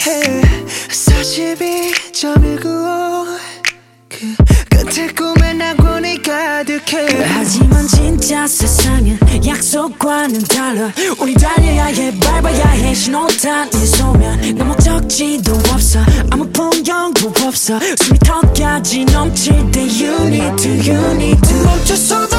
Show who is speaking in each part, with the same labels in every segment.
Speaker 1: 32.195 그 끝에 꿈에 낙원이 가득해.
Speaker 2: 하지만 진짜 세상은 약속과는 달라. 우리 달려야 해 밟아야 해. 신호탄 이 소면 내 목적지도 없어. 아무 풍경도 없어. 숨이 턱까지 넘칠 때 You need to, you need to.
Speaker 1: 멈췄어도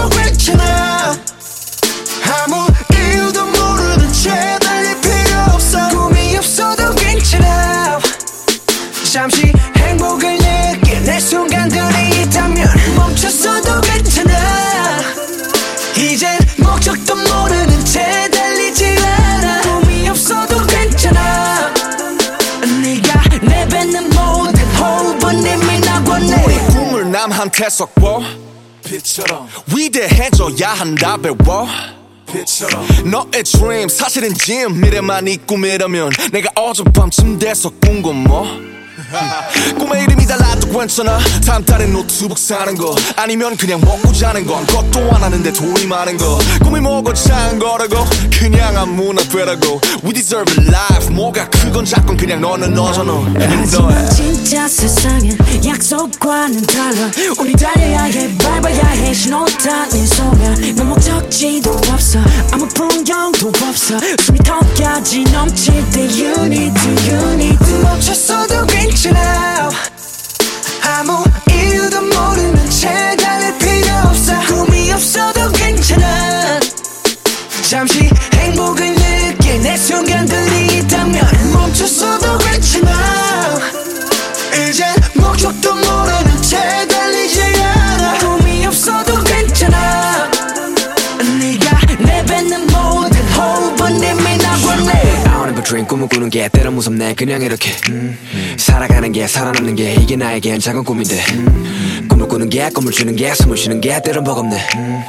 Speaker 3: 남한테 섞어 빛처럼. 위대해져야 한다 배워. 빛처럼. 너의 dream 사실은 짐 미래만 이 꿈이라면 내가 어젯밤 침대에서 꾼건 뭐? 꿈의 이름이 달라도 괜찮아? 다음 달에 노트북 사는 거. 아니면 그냥 먹고 자는 거. 아무것도 안 하는데 돈이 많은 거. 꿈이 뭐고 작은 거라고? 그냥 아무나 되라고. We deserve a life. 뭐가 크건 작건 그냥 너는 너잖아
Speaker 2: 하지만 진짜 세상은 약속과는 달라. 우리 달려야 해 밟아야 해. 신호탄 이 소면 내 목적지도 없어. 아무 풍경도 없어. 숨이 턱까지 넘칠 때 You need to, you need to.
Speaker 1: 멈췄어도 잠시 행복을 느낄 내 순간들이 있다면 멈췄어도 괜찮아
Speaker 4: 꿈을 꾸는 게 때론 무섭네. 그냥 이렇게 음, 살아가는 게 살아남는 게 이게 나에겐 작은 꿈인데. 음, 꿈을 꾸는 게 꿈을 주는 게 숨을 쉬는 게 때론 버겁네. 음,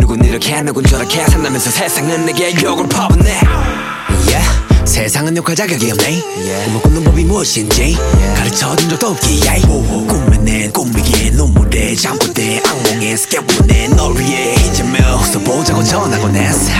Speaker 4: 누군 이렇게 누군 저렇게 산다면서 세상은 내게 욕을 퍼붓네.
Speaker 5: Yeah. 세상은 욕할 자격이 없네. 꿈을 꾸는 법이 무엇인지 가르쳐준 적도 없기에 내 꿈이기에 눈물에 잠꼬대 악몽에 스케보내. 널 위해 이제며 웃어보자고 전하곤 했어